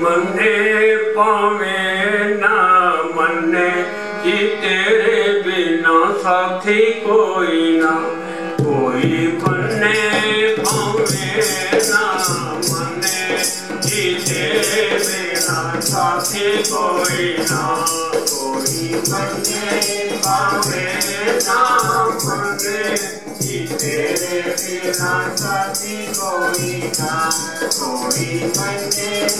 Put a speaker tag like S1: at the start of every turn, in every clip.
S1: मन्ने पावे ना मने कि तेरे बिना साथी कोई ना। कोई मन्ने पावे ना मन्ने, कि तेरे बिना साथी कोई ना।
S2: कोई मन्ने पावे ना मन्ने, कि तेरे बिना साथी कोई ना। कोई मन्ने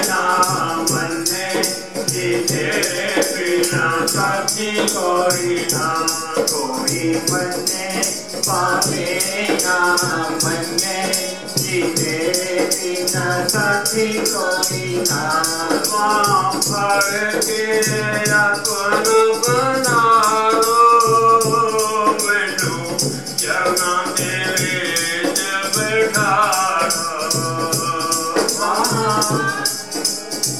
S1: भक्ति गौरी धाम
S2: कोई बने नाम बने जीते बिना सती गौरी नाम
S1: पर के अपन बना लो मिलू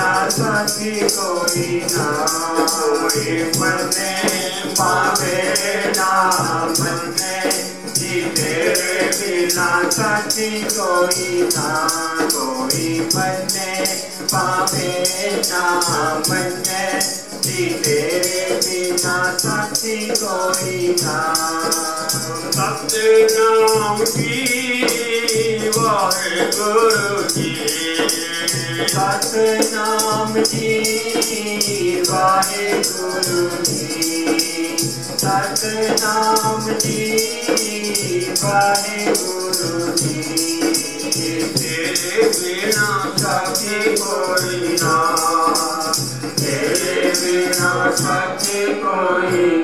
S2: बिना सखी कोई ना कोई मरने जीते बिना सखी कोई ना कोई मरने पावे ना मरने जीते बिना सखी
S1: सत्य नाम की वाहे गुरु जी
S2: सतनाम जी वाहे गुरु जी। सतनाम जी वाहे गुरु जी।
S1: तेरे बिना सखी कोई ना,
S2: तेरे बिना सखी
S1: कोई